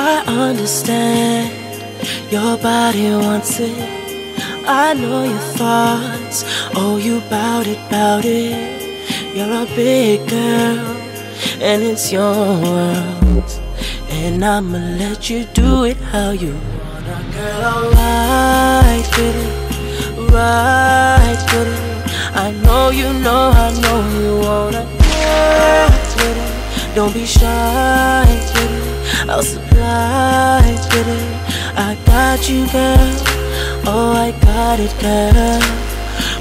I understand your body wants it. I know your thoughts. Oh, you bout it, bout it. You're a big girl, and it's your world. And I'ma let you do it how you wanna, girl. Right with it, right with it. I know you know, I know you wanna get with it. Don't be shy with it. I'll supply with it. I got you, girl. Oh, I got it, girl.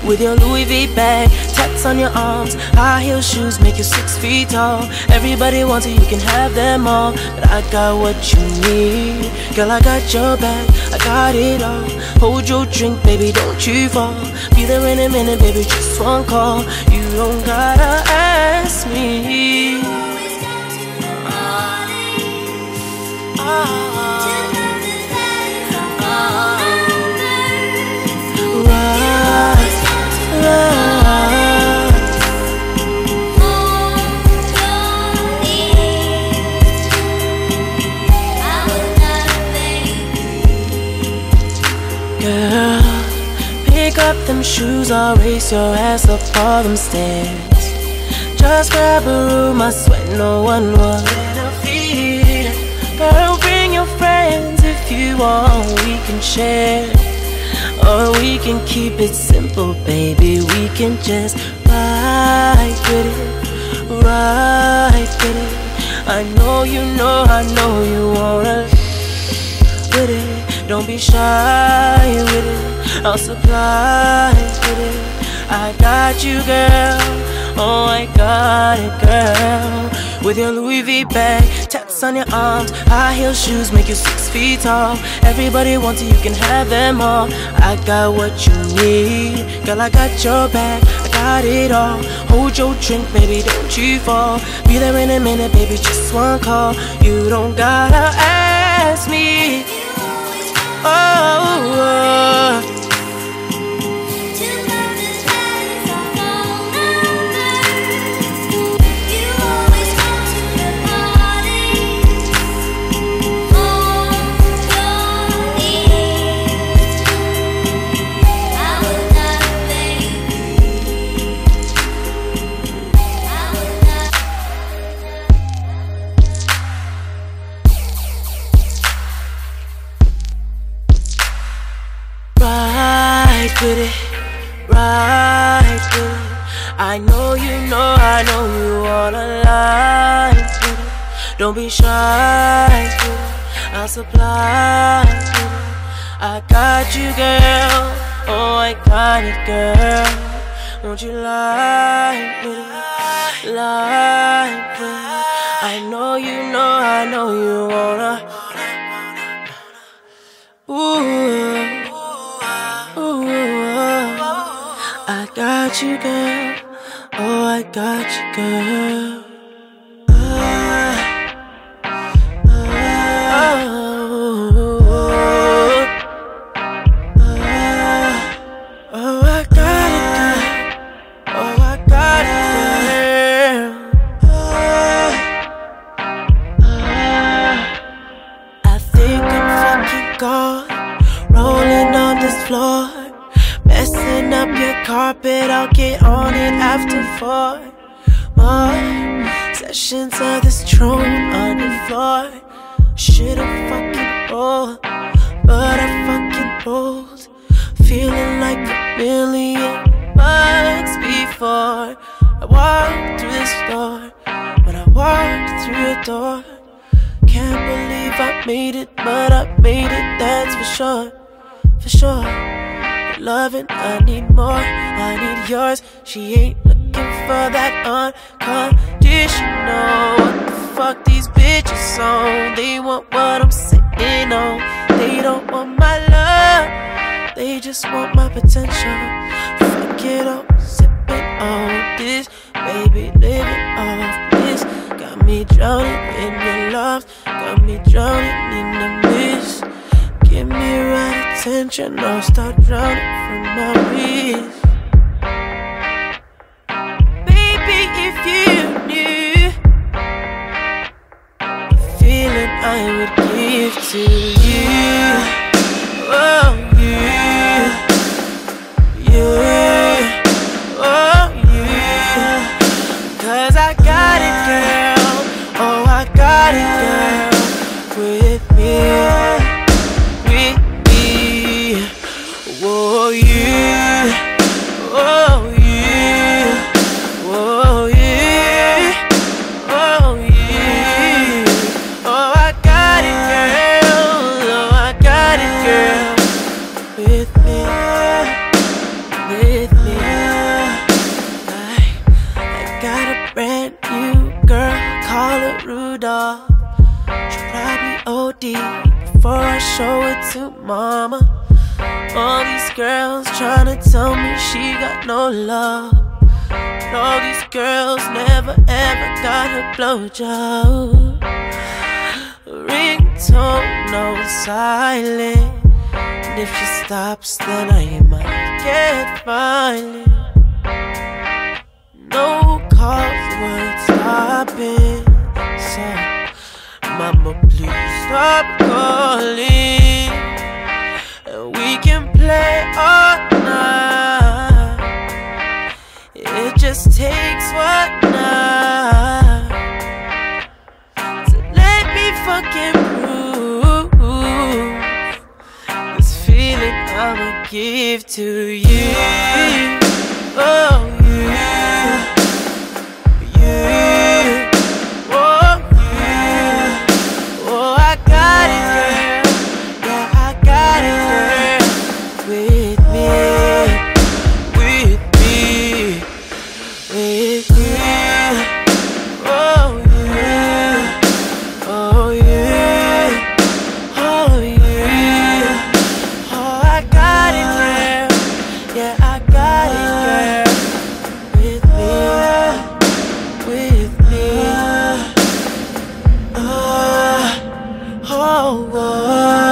With your Louis V bag, tats on your arms, high heel shoes make you six feet tall. Everybody wants it, you can have them all. But I got what you need. Girl, I got your back, I got it all. Hold your drink, baby, don't you fall. Be there in a minute, baby, just one call. You don't gotta ask me. Girl, pick up them shoes, I'll race your ass up all them stairs. Just grab a room, I sweat no one will you want, we can share. Or we can keep it simple, baby. We can just ride with it, ride with it. I know you know, I know you wanna with it. Don't be shy with it. I'll supply with it. I got you, girl. Oh, I got it, girl. With your Louis V bag, tats on your arms, high heel shoes make you six feet tall. Everybody wants you, you can have them all. I got what you need, girl. I got your back, I got it all. Hold your drink, baby, don't you fall. Be there in a minute, baby, just one call. You don't gotta ask me. Oh. oh. Don't be shy. I'll supply. I got you, girl. Oh, I got it, girl. Won't you it, lie with it. I know you know, I know you wanna. Ooh. Ooh, I got you, girl. Oh, I got you, girl. After four more sessions of this throne on the floor. Should've fucking rolled, but I fucking rolled, feeling like a million bucks before I walked through this door. When I walked through your door. Can't believe I made it, but I made it, that's for sure. For sure. Loving, I need more, I need yours. She ain't for that unconditional. What the fuck these bitches on? They want what I'm sitting on. They don't want my love, they just want my potential. Fuck it up, sipping on this, baby, living off this. Got me drowning in your love, got me drowning in the mist. Give me right attention, I'll start drowning from my wrist. You with me. I, I got a brand new girl, call her Rudolph. She probably OD before I show it to mama. All these girls tryna tell me she got no love. All these girls never ever got a blowjob. Ringtone no silent. And if she stops, then I might get violent. No calls worth stopping. So, mama, please stop calling. Feeling I'ma give to you. Oh, oh,